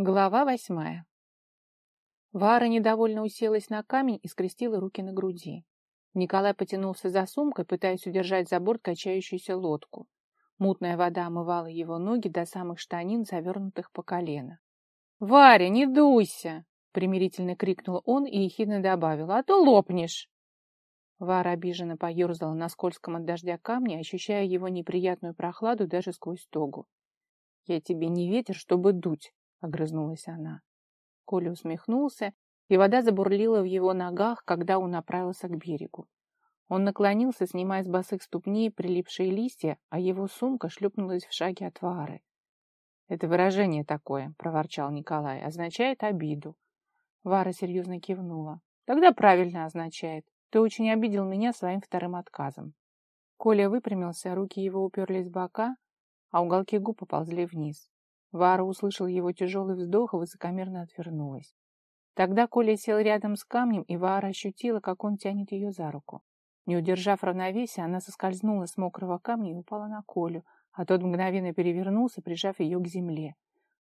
Глава восьмая. Вара недовольно уселась на камень и скрестила руки на груди. Николай потянулся за сумкой, пытаясь удержать за борт качающуюся лодку. Мутная вода омывала его ноги до самых штанин, завернутых по колено. — Варя, не дуйся! — примирительно крикнул он и ехидно добавил. — А то лопнешь! Вара обиженно поерзала на скользком от дождя камне, ощущая его неприятную прохладу даже сквозь тогу. — Я тебе не ветер, чтобы дуть, — огрызнулась она. Коля усмехнулся, и вода забурлила в его ногах, когда он направился к берегу. Он наклонился, снимая с босых ступней прилипшие листья, а его сумка шлепнулась в шаге от Вары. «Это выражение такое», — проворчал Николай, — «означает обиду». Вара серьезно кивнула. «Тогда правильно означает. Ты очень обидел меня своим вторым отказом». Коля выпрямился, руки его уперлись в бока, а уголки губ поползли вниз. Вара услышал его тяжелый вздох и высокомерно отвернулась. Тогда Коля сел рядом с камнем, и Вара ощутила, как он тянет ее за руку. Не удержав равновесия, она соскользнула с мокрого камня и упала на Колю, а тот мгновенно перевернулся, прижав ее к земле.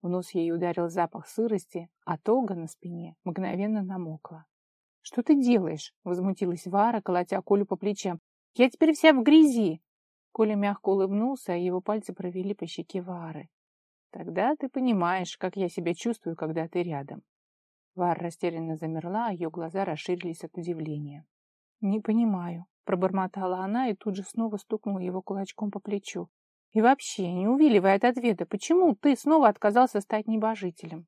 В нос ей ударил запах сырости, а тога на спине мгновенно намокла. — Что ты делаешь? — возмутилась Вара, колотя Колю по плечам. — Я теперь вся в грязи! Коля мягко улыбнулся, а его пальцы провели по щеке Вары. Тогда ты понимаешь, как я себя чувствую, когда ты рядом. Вар растерянно замерла, а ее глаза расширились от удивления. «Не понимаю», — пробормотала она и тут же снова стукнула его кулачком по плечу. «И вообще, не увиливай от ответа, почему ты снова отказался стать небожителем?»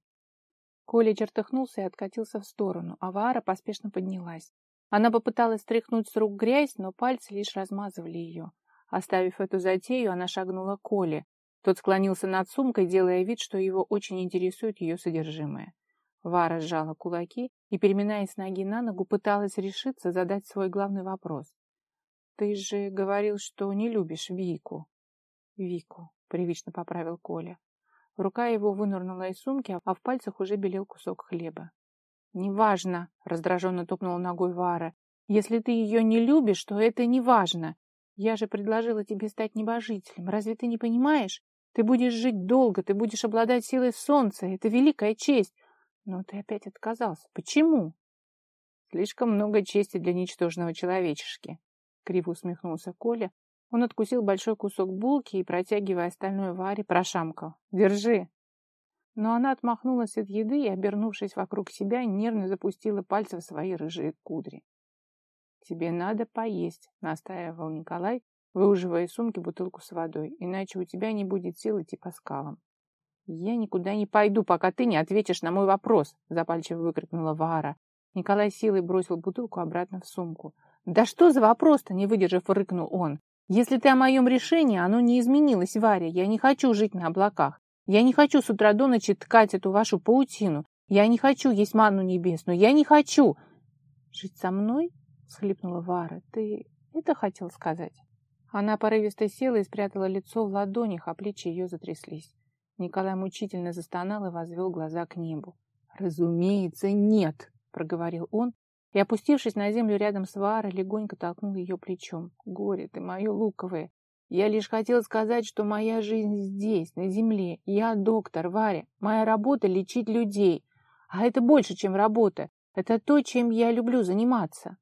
Коля чертыхнулся и откатился в сторону, а Вара поспешно поднялась. Она попыталась стряхнуть с рук грязь, но пальцы лишь размазывали ее. Оставив эту затею, она шагнула к Коле, тот склонился над сумкой, делая вид, что его очень интересует ее содержимое. Вара сжала кулаки и, переминаясь с ноги на ногу, пыталась решиться задать свой главный вопрос. «Ты же говорил, что не любишь Вику». «Вику», — привычно поправил Коля. Рука его вынырнула из сумки, а в пальцах уже белел кусок хлеба. «Неважно», — раздраженно топнула ногой Вара. «Если ты ее не любишь, то это неважно. Я же предложила тебе стать небожителем. Разве ты не понимаешь? Ты будешь жить долго, ты будешь обладать силой солнца. Это великая честь. Но ты опять отказался. Почему? Слишком много чести для ничтожного человечешки. Криво усмехнулся Коля. Он откусил большой кусок булки и, протягивая остальное Варе, прошамкал. «Держи!» Но она отмахнулась от еды и, обернувшись вокруг себя, нервно запустила пальцы в свои рыжие кудри. «Тебе надо поесть», — настаивал Николай, выуживая из сумки бутылку с водой, иначе у тебя не будет сил идти по скалам. «Я никуда не пойду, пока ты не ответишь на мой вопрос», — запальчиво выкрикнула Вара. Николай силой бросил бутылку обратно в сумку. «Да что за вопрос-то?» — не выдержав, рыкнул он. «Если ты о моем решении, оно не изменилось, Варя. Я не хочу жить на облаках. Я не хочу с утра до ночи ткать эту вашу паутину. Я не хочу есть манну небесную. Я не хочу...» «Жить со мной?» — схлипнула Вара. «Ты это хотел сказать?» Она порывисто села и спрятала лицо в ладонях, а плечи ее затряслись. Николай мучительно застонал и возвел глаза к небу. «Разумеется, нет!» — проговорил он, и, опустившись на землю рядом с Варой, легонько толкнул ее плечом. «Горе ты мое луковое! Я лишь хотел сказать, что моя жизнь здесь, на земле. Я доктор, Варя. Моя работа — лечить людей. А это больше, чем работа. Это то, чем я люблю заниматься».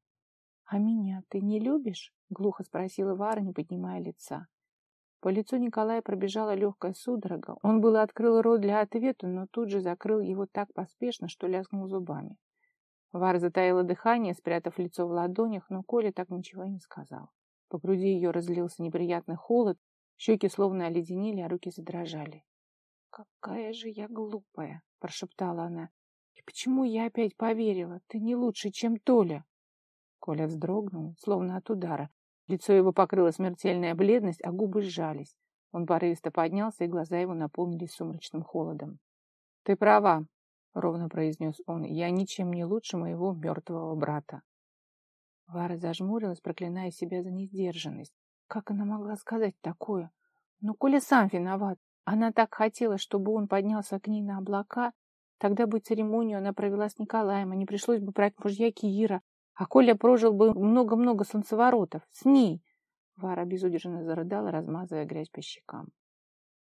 «А меня ты не любишь?» — глухо спросила Вара, не поднимая лица. По лицу Николая пробежала легкая судорога. Он было открыл рот для ответа, но тут же закрыл его так поспешно, что лязгнул зубами. Вара затаила дыхание, спрятав лицо в ладонях, но Коля так ничего и не сказал. По груди ее разлился неприятный холод, щеки словно оледенели, а руки задрожали. «Какая же я глупая!» — прошептала она. «И почему я опять поверила? Ты не лучше, чем Толя!» Коля вздрогнул, словно от удара. Лицо его покрыло смертельная бледность, а губы сжались. Он порывисто поднялся, и глаза его наполнились сумрачным холодом. — Ты права, — ровно произнес он, — я ничем не лучше моего мертвого брата. Вара зажмурилась, проклиная себя за несдержанность. Как она могла сказать такое? Ну, Коля сам виноват. Она так хотела, чтобы он поднялся к ней на облака. Тогда бы церемонию она провела с Николаем, а не пришлось бы брать мужья Киира, а Коля прожил бы много-много солнцеворотов. С ней. Вара безудержно зарыдала, размазывая грязь по щекам.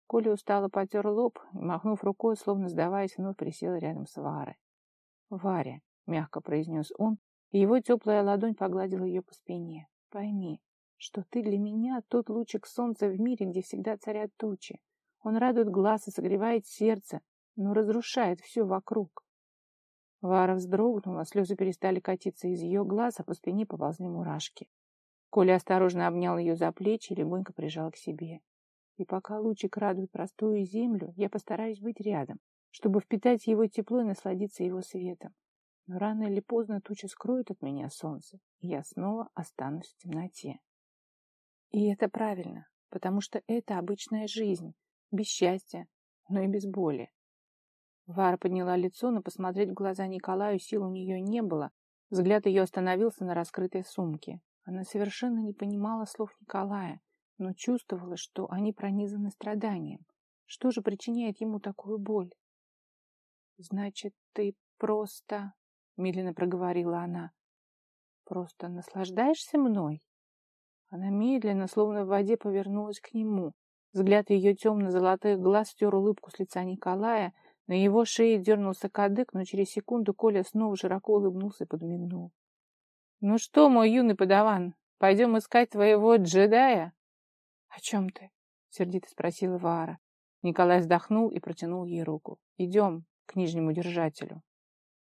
Коля устало потер лоб и, махнув рукой, словно сдаваясь, вновь присел рядом с Варой. «Варя», — мягко произнес он, и его теплая ладонь погладила ее по спине. «Пойми, что ты для меня тот лучик солнца в мире, где всегда царят тучи. Он радует глаз и согревает сердце, но разрушает все вокруг». Вара вздрогнула, слезы перестали катиться из ее глаз, а по спине поползли мурашки. Коля осторожно обнял ее за плечи и легонько прижал к себе. И пока лучик радует простую землю, я постараюсь быть рядом, чтобы впитать его тепло и насладиться его светом. Но рано или поздно туча скроет от меня солнце, и я снова останусь в темноте. И это правильно, потому что это обычная жизнь, без счастья, но и без боли. Вара подняла лицо, но посмотреть в глаза Николаю сил у нее не было. Взгляд ее остановился на раскрытой сумке. Она совершенно не понимала слов Николая, но чувствовала, что они пронизаны страданием. Что же причиняет ему такую боль? «Значит, ты просто...» — медленно проговорила она. «Просто наслаждаешься мной?» Она медленно, словно в воде, повернулась к нему. Взгляд ее темно-золотых глаз стер улыбку с лица Николая. На его шее дернулся кадык, но через секунду Коля снова широко улыбнулся и подмигнул. «Ну что, мой юный подаван, пойдем искать твоего джедая?» «О чем ты?» — сердито спросила Вара. Николай вздохнул и протянул ей руку. «Идем к нижнему держателю».